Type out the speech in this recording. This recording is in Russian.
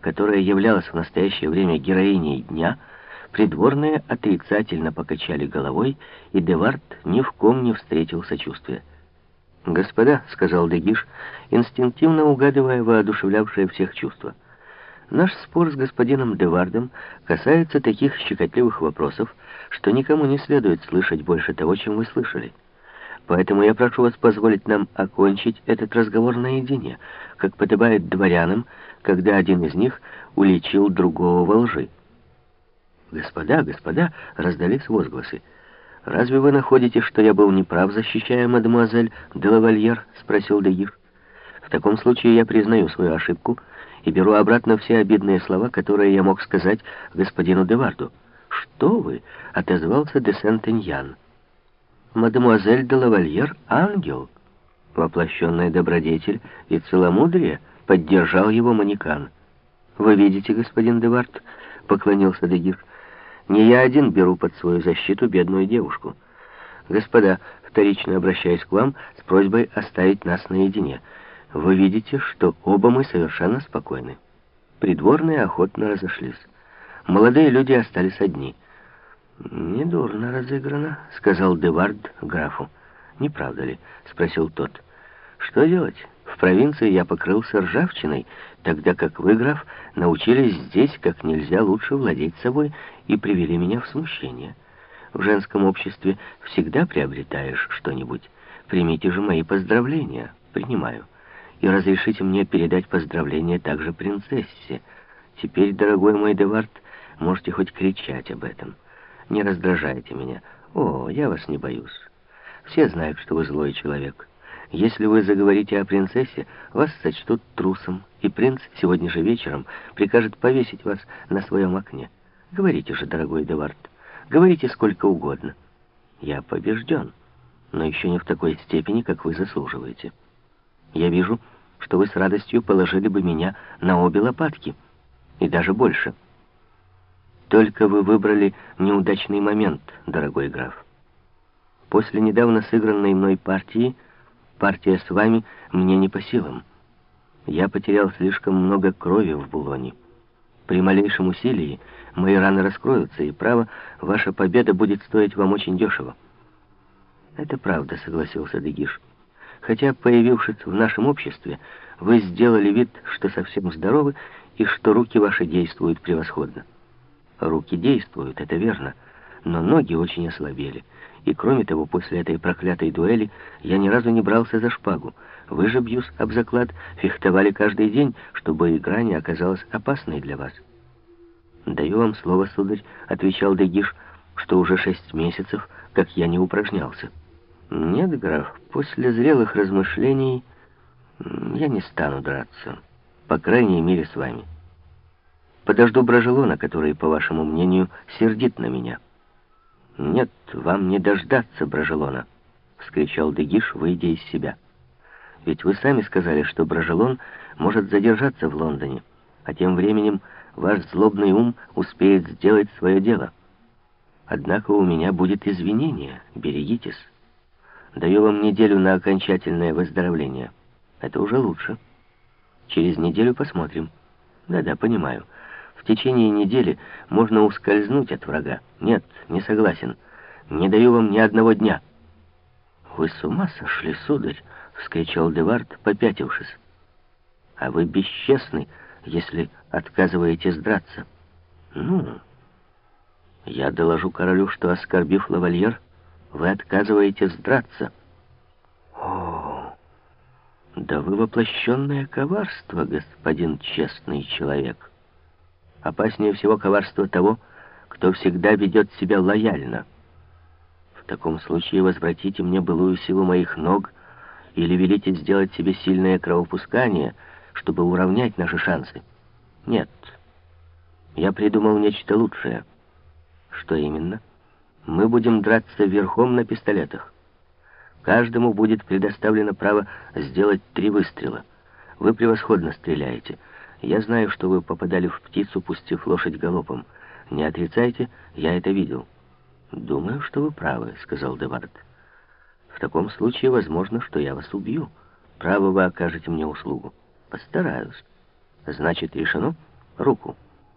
которая являлась в настоящее время героиней дня, придворные отрицательно покачали головой, и Девард ни в ком не встретил сочувствия. «Господа», — сказал Дегиш, инстинктивно угадывая воодушевлявшее всех чувства, «наш спор с господином Девардом касается таких щекотливых вопросов, что никому не следует слышать больше того, чем вы слышали». Поэтому я прошу вас позволить нам окончить этот разговор наедине, как подобает дворянам, когда один из них уличил другого во лжи. «Господа, господа!» — раздались возгласы. «Разве вы находите, что я был неправ, защищая мадемуазель де лавальер?» — спросил Дегир. «В таком случае я признаю свою ошибку и беру обратно все обидные слова, которые я мог сказать господину Деварду». «Что вы?» — отозвался де Сент-Эньян мадемуазель де лавальер — ангел. Воплощенная добродетель и целомудрие поддержал его манекан. «Вы видите, господин Девард?» — поклонился Дегир. «Не я один беру под свою защиту бедную девушку. Господа, вторично обращаясь к вам с просьбой оставить нас наедине. Вы видите, что оба мы совершенно спокойны». Придворные охотно разошлись. Молодые люди остались одни — «Недурно разыграно», — сказал Девард графу. «Не правда ли?» — спросил тот. «Что делать? В провинции я покрылся ржавчиной, тогда как вы, граф, научились здесь как нельзя лучше владеть собой и привели меня в смущение. В женском обществе всегда приобретаешь что-нибудь. Примите же мои поздравления. Принимаю. И разрешите мне передать поздравления также принцессе. Теперь, дорогой мой Девард, можете хоть кричать об этом». Не раздражайте меня. О, я вас не боюсь. Все знают, что вы злой человек. Если вы заговорите о принцессе, вас сочтут трусом, и принц сегодня же вечером прикажет повесить вас на своем окне. Говорите же, дорогой Девард, говорите сколько угодно. Я побежден, но еще не в такой степени, как вы заслуживаете. Я вижу, что вы с радостью положили бы меня на обе лопатки, и даже больше — только вы выбрали неудачный момент, дорогой граф. После недавно сыгранной мной партии, партия с вами мне не по силам. Я потерял слишком много крови в Булоне. При малейшем усилии мои раны раскроются, и, право, ваша победа будет стоить вам очень дешево. Это правда, согласился Дегиш. Хотя, появившись в нашем обществе, вы сделали вид, что совсем здоровы, и что руки ваши действуют превосходно. Руки действуют, это верно, но ноги очень ослабели. И кроме того, после этой проклятой дуэли я ни разу не брался за шпагу. Вы же, бьюсь об заклад, фехтовали каждый день, чтобы игра не оказалась опасной для вас. «Даю вам слово, сударь», — отвечал Дегиш, «что уже шесть месяцев, как я не упражнялся». «Нет, граф, после зрелых размышлений я не стану драться, по крайней мере, с вами». Подожду Брожелона, который, по вашему мнению, сердит на меня. Нет, вам не дождаться Брожелона, вскричал Дегиш, выйдя из себя. Ведь вы сами сказали, что Брожелон может задержаться в Лондоне, а тем временем ваш злобный ум успеет сделать свое дело. Однако у меня будет извинение, берегитесь. Даю вам неделю на окончательное выздоровление. Это уже лучше. Через неделю посмотрим. Да-да, понимаю. В течение недели можно ускользнуть от врага. Нет, не согласен. Не даю вам ни одного дня. Вы с ума сошли, сударь, вскричал Девард, попятившись. А вы бесчестны, если отказываетесь драться. Ну, я доложу королю, что, оскорбив лавальер, вы отказываетесь драться. О, да вы воплощенное коварство, господин честный человек. Опаснее всего коварство того, кто всегда ведет себя лояльно. В таком случае возвратите мне былую силу моих ног или велите сделать себе сильное кровопускание, чтобы уравнять наши шансы. Нет. Я придумал нечто лучшее. Что именно? Мы будем драться верхом на пистолетах. Каждому будет предоставлено право сделать три выстрела. Вы превосходно стреляете — я знаю, что вы попадали в птицу, пустив лошадь галопом. Не отрицайте, я это видел. Думаю, что вы правы, сказал Девард. В таком случае возможно, что я вас убью. Право вы окажете мне услугу. Постараюсь. Значит, решено? руку.